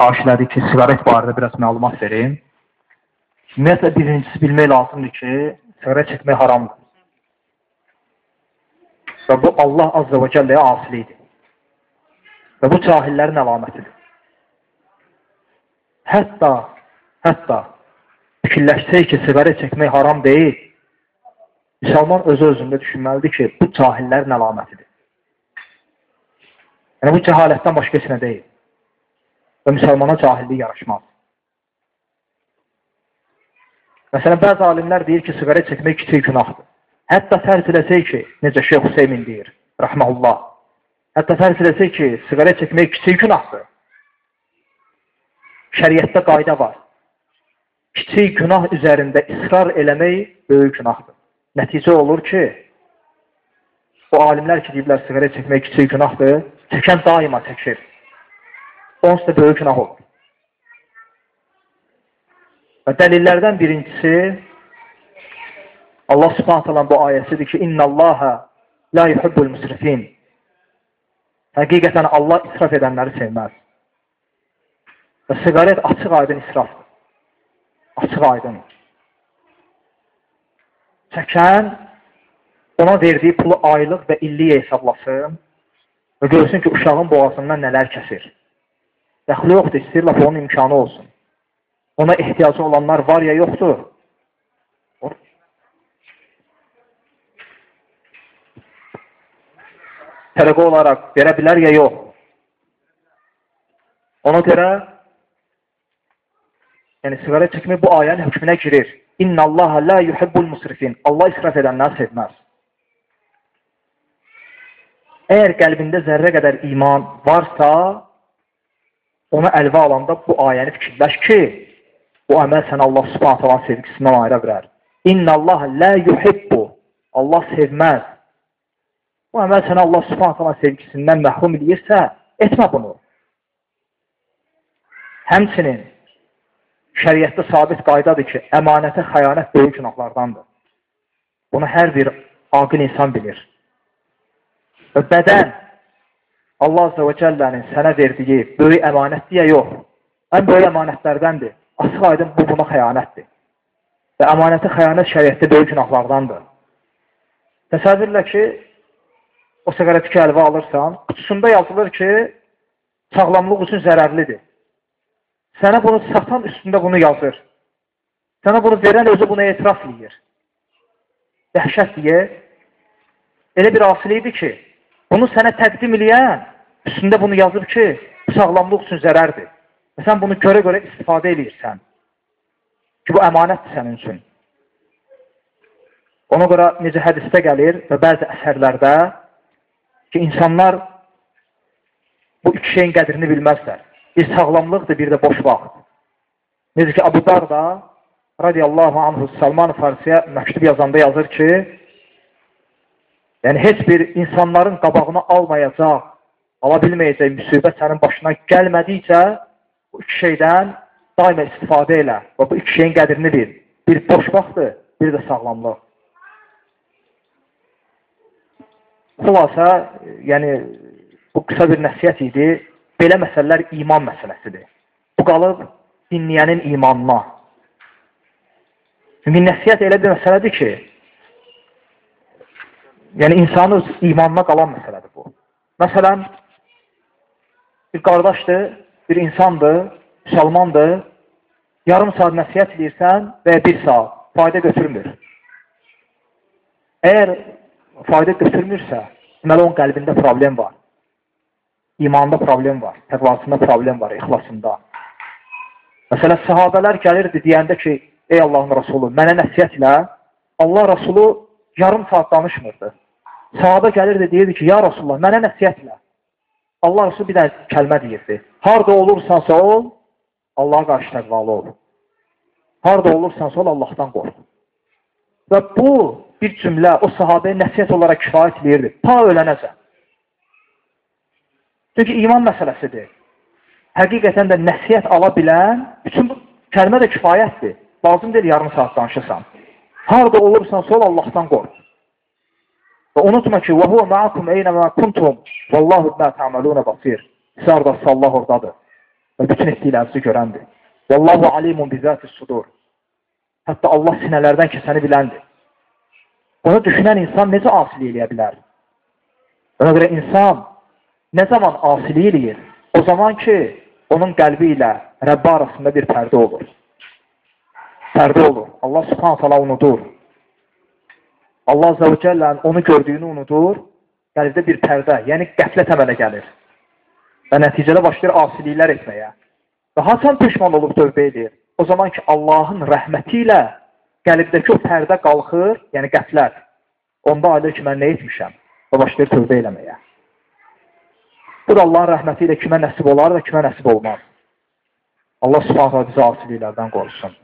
xahiş ki, siqaret barədə biraz məlumat verim. Ümumiyyətlə, birincisi bilmək lazımdır ki, siqaret çəkmək haramdır. Və bu, Allah Azza və Cəlləyə asilidir. Və bu cahillərin əlamətidir. Hətta, hətta fikirləşsək ki, siqaret çəkmək haram deyil, müsəlman özü özündə düşünməlidir ki, bu cahillərin əlamətidir. Yəni, bu cəhalətdən başqa heç nə deyil. Və müsəlmana cahillik yaraşmaz. Məsələn, bəzi alimlər deyir ki, siqaret çəkmək kiçik günahdır. Hətta fərz eləsək ki, necə Şeyh Hüseymin deyir, rəhməhullah, hətta fərz eləsək ki, siqaret çəkmək kiçik günahdır. Şəriətdə qayda var. Kiçik günah üzərində israr eləmək böyük günahdır. Nəticə olur ki, o alimlər ki, deyiblər, siqaret çəkmək kiçik günahdır, çəkən daima çəkir. Onsuz da böyük günah olur. Və dəlillərdən birincisi Allah subhanət bu ayəsidir ki, İnna Allaha la yuhibbul müsrifin. Həqiqətən Allah israf edənləri sevməz. Və siqaret açıq aydın israfdır. Açıq aydın. Çəkən ona verdiyi pulu aylıq və illiyə hesablasın və görsün ki, uşağın boğazından nələr kəsir. Dəxli yoxdur, istəyir, laf onun imkanı olsun. Ona ehtiyacı olanlar var ya yoxdur. Tələqə olaraq verə bilər ya yox. Ona görə yəni siqaret çəkmək bu ayənin hökmünə girir. İnna Allah la yuhibbul musrifin. Allah israf edənləri sevməz. Əgər qəlbində zərrə qədər iman varsa, ona əlvə alanda bu ayəni fikirləş ki, bu əməl sənə Allah subhanət olan sevgisindən ayıra bilər. İnna Allah lə yuhibbu. Allah sevməz. Bu əməl sənə Allah subhanət olan sevgisindən məhrum edirsə, etmə bunu. Həmçinin şəriətdə sabit qaydadır ki, əmanətə xəyanət böyük günahlardandır. Bunu hər bir aqil insan bilir. Və bədən Allah Azze və Cəllənin sənə verdiyi böyük əmanətdir ya yox. Ən böyük əmanətlərdəndir. Açıq aydın bu buna xəyanətdir. Və əmanəti xəyanət şəriətdə böyük günahlardandır. Təsəvvürlə ki, o siqareti ki, əlvə alırsan, qutusunda yazılır ki, sağlamlıq üçün zərərlidir. Sənə bunu satan üstündə bunu yazır. Sənə bunu verən özü buna etiraf edir. Dəhşət deyə elə bir asilikdir ki, Bunu sənə təqdim eləyən üstündə bunu yazıb ki, sağlamlıq üçün zərərdir. Və sən bunu görə-görə istifadə edirsən. Ki, bu əmanətdir sənin üçün. Ona görə necə hədisdə gəlir və bəzi əsərlərdə ki, insanlar bu iki şeyin qədrini bilməzlər. Bir sağlamlıqdır, bir də boş vaxt. Necə ki, Abu Darda radiyallahu anhu Salman Farsiyə məktub yazanda yazır ki, Yəni, heç bir insanların qabağını almayacaq, ala bilməyəcək müsibət sənin başına gəlmədikcə, bu iki şeydən daimə istifadə elə və bu iki şeyin qədrini bil. Bir boş vaxtdır, bir də sağlamlıq. Xulasa, yəni, bu qısa bir nəsiyyət idi. Belə məsələlər iman məsələsidir. Bu qalıb dinləyənin imanına. Çünki nəsiyyət elə bir məsələdir ki, Yəni, insanın imanına qalan məsələdir bu. Məsələn, bir qardaşdır, bir insandır, müsəlmandır, yarım saat nəsiyyət edirsən və ya bir saat fayda götürmür. Əgər fayda götürmürsə, deməli onun qəlbində problem var. İmanında problem var, təqvasında problem var, ixlasında. Məsələn, sahabələr gəlirdi deyəndə ki, ey Allahın Rasulü, mənə nəsiyyət ilə, Allah Rasulü yarım saat danışmırdı. Sahabə gəlirdi, deyirdi ki, ya Rasulullah, mənə nəsiyyətlə. Allah Rasulü bir dənə kəlmə deyirdi. Harada olursansa ol, Allaha qarşı təqvalı ol. Harada olursansa ol, Allahdan qorx. Və bu bir cümlə o sahabəyə nəsiyyət olaraq kifayət edirdi. Ta ölənəcən. Çünki iman məsələsidir. Həqiqətən də nəsiyyət ala bilən, bütün bu kəlmə də kifayətdir. Lazım deyil yarım saat danışırsan. Harada olursan sol Allahdan qorx. Və unutma ki, huve ma'akum eynəmə kuntum, vallahu bimə ta'maluna basir. Siz oradasa Allah oradadır. və bütün etdiklərinizi görəndir. Vallahu alimun bizati sudur. Hətta Allah sinələrdən keçəni biləndir. Bunu düşünən insan necə asilik eləyə bilər? Ona görə insan nə zaman asilik eləyir? O zaman ki, onun qəlbi ilə Rəbbi arasında bir pərdə olur. Pərdə olur. Allah subhanət hala unudur. Allah Azze və Cəllənin onu gördüyünü unudur, qəlbdə bir pərdə, yəni qəflət əmələ gəlir. Və nəticədə başlayır asiliklər etməyə. Və haçan peşman olub tövbə edir? O zaman ki, Allahın rəhməti ilə qəlbdəki o pərdə qalxır, yəni qəflət. Onda ayılır ki, mən nə etmişəm? Və başlayır tövbə eləməyə. Bu da Allahın rəhməti ilə kimə nəsib olar və kimə nəsib olmaz. Allah subhanətlə bizi asiliklərdən qorusun.